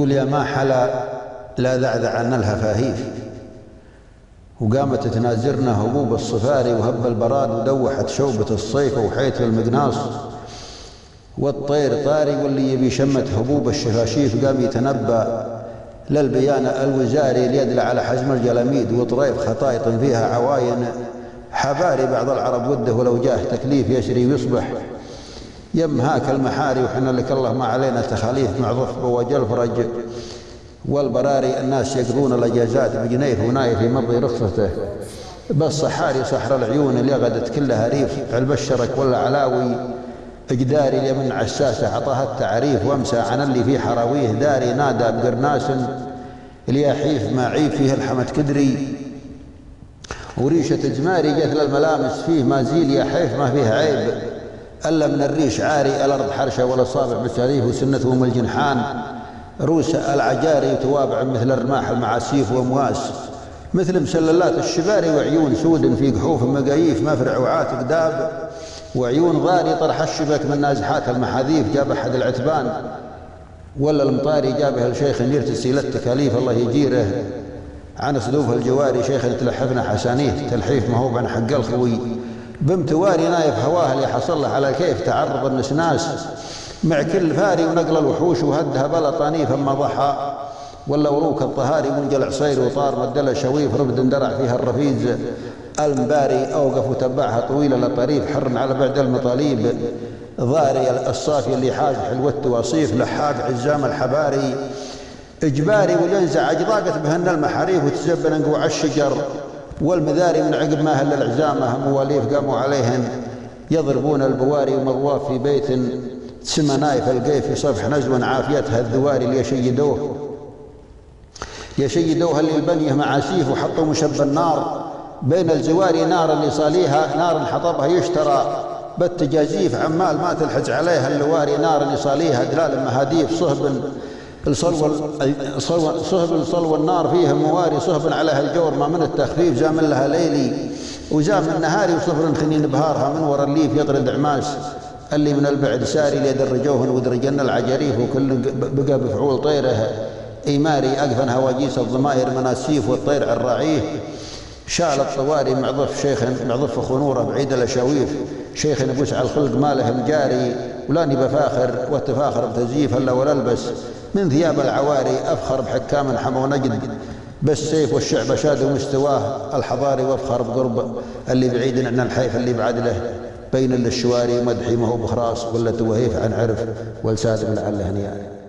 يقول يا ما حلا لا ذعذع عنا الهفاهيف. وقامت تنازرنا هبوب الصفاري وهب البراد ودوحت شوبة الصيف وحيت المقناص والطير طاري واللي يبي شمت هبوب الشفاشيف قام يتنبأ. للبيان الوزاري ليدل على حزم الجلاميد وطريف خطايط فيها عواين. حباري بعض العرب وده ولو جاه تكليف يسري ويصبح. يم هاك المحاري وحنا لك الله ما علينا تخاليف مع ضفر وجل فرج. والبراري الناس يقضون الأجازات بجنيه ونايف في مضي رخصته. بس صحاري صحر العيون اللي غدت كلها ريف البشرك ولا علاوي اجداري اليمن عساسة عطاها التعريف وامسى عن اللي في حراويه داري نادى بقرناس الياحيف ما عيب فيه الحمد كدري. وريشة جماري جت للملامس فيه ما زيل يا حيف ما فيه عيب. ألا من الريش عاري الأرض حرشة ولا صابع بساريف وسنتهم الجنحان. روس العجاري توابع مثل الرماح المعاسيف وامواس مثل مسللات الشباري وعيون سود في قحوف مقاييف مفرع وعات قداب وعيون غاري طرح الشبك من نازحات المحاذيف جاب أحد العتبان. ولا المطاري جابه الشيخ يرتسي للتكاليف الله يجيره. عن صدوف الجواري شيخ تلحفنا حسانيه تلحيف ما هو عن حق الخوي. بمتواري نايف هواه اللي حصل له على كيف تعرض النسناس مع كل فاري ونقل الوحوش وهدها بلا طانيف أما ضحى. ولا وروك الطهاري منجل عصير وطار مدل شويف ربد اندرع فيها الرفيز. المباري أوقف وتبعها طويله لطريف حر على بعد المطاليب. ضاري الصافي اللي حاج حلوت وصيف لحاق عزام الحباري. إجباري والينزع ضاقت بهن المحاريف وتزبن انقوع الشجر. والمذاري من عقب ما هل العزامة مواليف قاموا عليهن. يضربون البواري ومغواف في بيت. سما نايف القيف في صفح نزو عافيتها الذواري ليشيدوه. يشيدوها اللي البنيه معاسيف وحطوا مشب النار. بين الزواري نار اللي صاليها نار حطبها يشترى. بالتجازيف عمال ما تلحج عليها اللواري نار يصاليها دلال مهاديف صهب. صهب الصلو النار فيها مواري صهب عليها الجور ما من التخفيف زام لها ليلي وزام النهاري وصفر خنين بهارها من ورا الليف يطرد عماس اللي من البعد ساري ليدرجوهن ودرجن العجريف وكل بقى بفعول طيرة. ايماري أقفن هواجيس الضمائر مناسيف والطير الرعيه شال الطواري معضف شيخ معضف خنورة بعيد الأشاويف. شيخ نبوس على الخلق مالهم جاري ولاني بفاخر وتفاخر بتزييف إلا ولا البس من ثياب العواري أفخر بحكام حمو نجد بالسيف والشعب شاد مستواه الحضاري وأفخر بقرب اللي بعيد عن الحيف اللي بعد له بين الشواري مدحي ما هو بخراص ولا توهيف عن عرف ولساد من عله نياري.